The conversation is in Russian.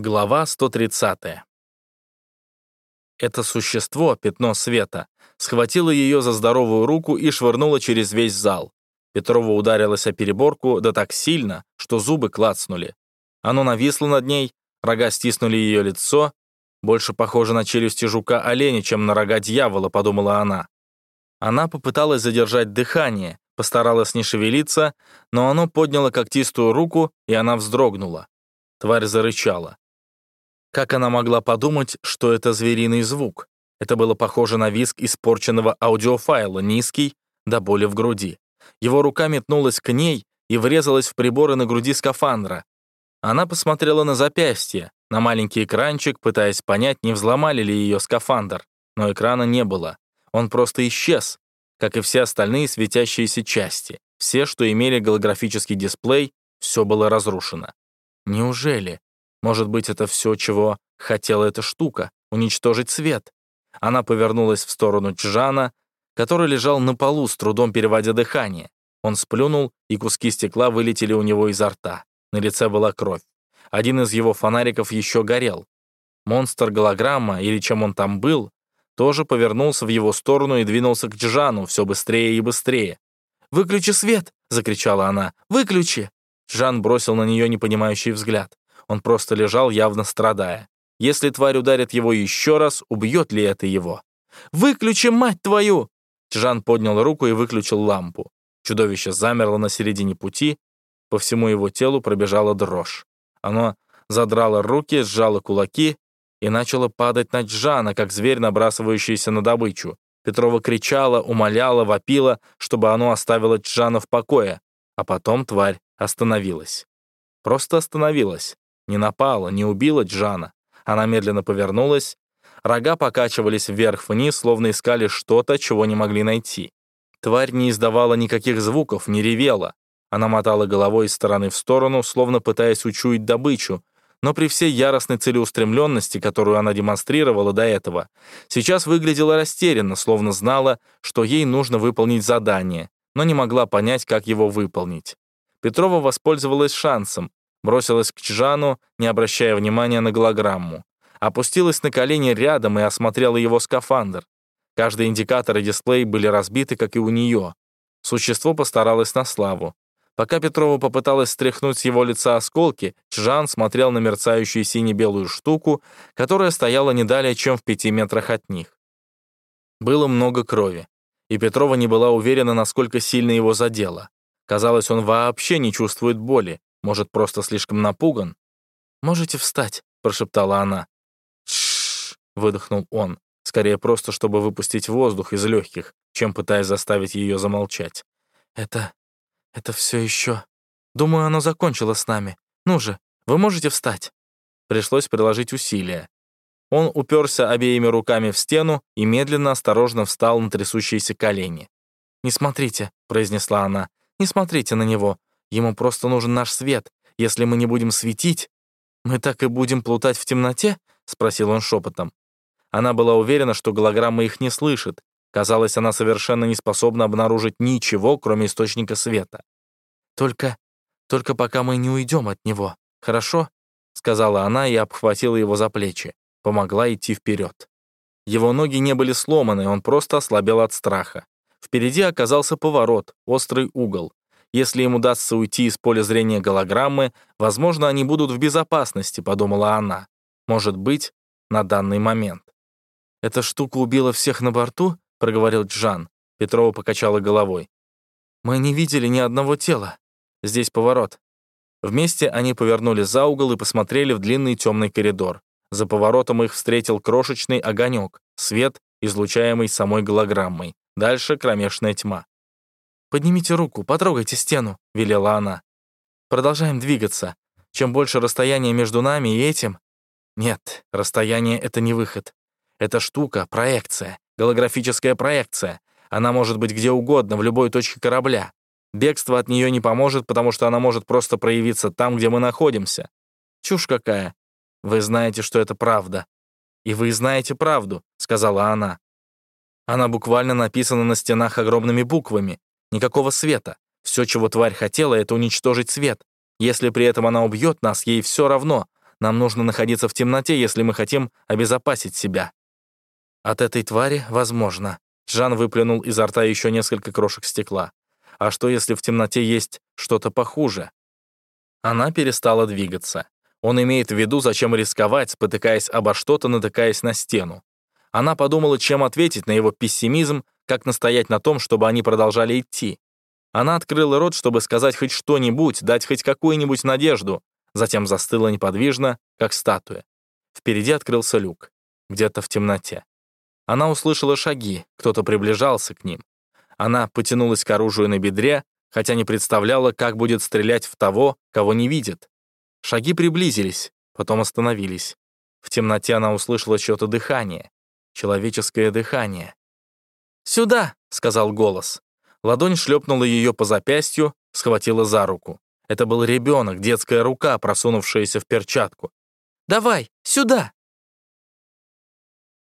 Глава 130. Это существо, пятно света, схватило ее за здоровую руку и швырнуло через весь зал. Петрова ударилась о переборку, да так сильно, что зубы клацнули. Оно нависло над ней, рога стиснули ее лицо. Больше похоже на челюсти жука-оленя, чем на рога дьявола, подумала она. Она попыталась задержать дыхание, постаралась не шевелиться, но оно подняло когтистую руку, и она вздрогнула. Тварь зарычала. Как она могла подумать, что это звериный звук? Это было похоже на визг испорченного аудиофайла, низкий, до боли в груди. Его рука метнулась к ней и врезалась в приборы на груди скафандра. Она посмотрела на запястье, на маленький экранчик, пытаясь понять, не взломали ли ее скафандр. Но экрана не было. Он просто исчез, как и все остальные светящиеся части. Все, что имели голографический дисплей, все было разрушено. Неужели? Может быть, это все, чего хотела эта штука — уничтожить свет. Она повернулась в сторону Чжана, который лежал на полу, с трудом переводя дыхание. Он сплюнул, и куски стекла вылетели у него изо рта. На лице была кровь. Один из его фонариков еще горел. Монстр-голограмма, или чем он там был, тоже повернулся в его сторону и двинулся к Чжану все быстрее и быстрее. «Выключи свет!» — закричала она. «Выключи!» Жан бросил на нее непонимающий взгляд. Он просто лежал, явно страдая. Если тварь ударит его еще раз, убьет ли это его? «Выключи, мать твою!» Жан поднял руку и выключил лампу. Чудовище замерло на середине пути, по всему его телу пробежала дрожь. Оно задрало руки, сжало кулаки и начало падать на Джана, как зверь, набрасывающийся на добычу. Петрова кричала, умоляла, вопила, чтобы оно оставило Джана в покое, а потом тварь остановилась. Просто остановилась. Не напала, не убила Джана. Она медленно повернулась. Рога покачивались вверх-вниз, словно искали что-то, чего не могли найти. Тварь не издавала никаких звуков, не ревела. Она мотала головой из стороны в сторону, словно пытаясь учуять добычу, но при всей яростной целеустремленности, которую она демонстрировала до этого, сейчас выглядела растерянно, словно знала, что ей нужно выполнить задание, но не могла понять, как его выполнить. Петрова воспользовалась шансом, бросилась к Чжану, не обращая внимания на голограмму. Опустилась на колени рядом и осмотрела его скафандр. Каждый индикатор и дисплей были разбиты, как и у нее. Существо постаралось на славу. Пока Петрова попыталась стряхнуть с его лица осколки, Чжан смотрел на мерцающую сине-белую штуку, которая стояла не далее, чем в пяти метрах от них. Было много крови, и Петрова не была уверена, насколько сильно его задело. Казалось, он вообще не чувствует боли, может, просто слишком напуган? «Можете встать», — прошептала она. «Тш-ш-ш», выдохнул он, скорее просто, чтобы выпустить воздух из легких, чем пытаясь заставить ее замолчать. «Это... это все еще... Думаю, оно закончило с нами. Ну же, вы можете встать?» Пришлось приложить усилия. Он уперся обеими руками в стену и медленно, осторожно встал на трясущиеся колени. «Не смотрите», — произнесла она, — «не смотрите на него. Ему просто нужен наш свет. Если мы не будем светить, мы так и будем плутать в темноте?» — спросил он шепотом. Она была уверена, что голограмма их не слышит. Казалось, она совершенно не способна обнаружить ничего, кроме источника света. «Только... только пока мы не уйдем от него, хорошо?» — сказала она и обхватила его за плечи. Помогла идти вперед. Его ноги не были сломаны, он просто ослабел от страха. Впереди оказался поворот, острый угол. Если им удастся уйти из поля зрения голограммы, возможно, они будут в безопасности, подумала она. Может быть, на данный момент. «Эта штука убила всех на борту?» — проговорил Джан. Петрова покачала головой. «Мы не видели ни одного тела. Здесь поворот». Вместе они повернули за угол и посмотрели в длинный темный коридор. За поворотом их встретил крошечный огонек, свет, излучаемый самой голограммой. Дальше кромешная тьма. «Поднимите руку, потрогайте стену», — велела она. «Продолжаем двигаться. Чем больше расстояние между нами и этим...» «Нет, расстояние — это не выход. Эта штука — проекция, голографическая проекция. Она может быть где угодно, в любой точке корабля. Бегство от нее не поможет, потому что она может просто проявиться там, где мы находимся. Чушь какая. Вы знаете, что это правда. И вы знаете правду», — сказала она. Она буквально написана на стенах огромными буквами. Никакого света. Все, чего тварь хотела, это уничтожить свет. Если при этом она убьет нас, ей все равно. Нам нужно находиться в темноте, если мы хотим обезопасить себя. От этой твари возможно. Джан выплюнул изо рта еще несколько крошек стекла. А что, если в темноте есть что-то похуже? Она перестала двигаться. Он имеет в виду, зачем рисковать, спотыкаясь обо что-то, натыкаясь на стену. Она подумала, чем ответить на его пессимизм, как настоять на том, чтобы они продолжали идти. Она открыла рот, чтобы сказать хоть что-нибудь, дать хоть какую-нибудь надежду, затем застыла неподвижно, как статуя. Впереди открылся люк, где-то в темноте. Она услышала шаги, кто-то приближался к ним. Она потянулась к оружию на бедре, хотя не представляла, как будет стрелять в того, кого не видит. Шаги приблизились, потом остановились. В темноте она услышала чье-то дыхание. Человеческое дыхание. «Сюда!» — сказал голос. Ладонь шлепнула ее по запястью, схватила за руку. Это был ребенок, детская рука, просунувшаяся в перчатку. «Давай, сюда!»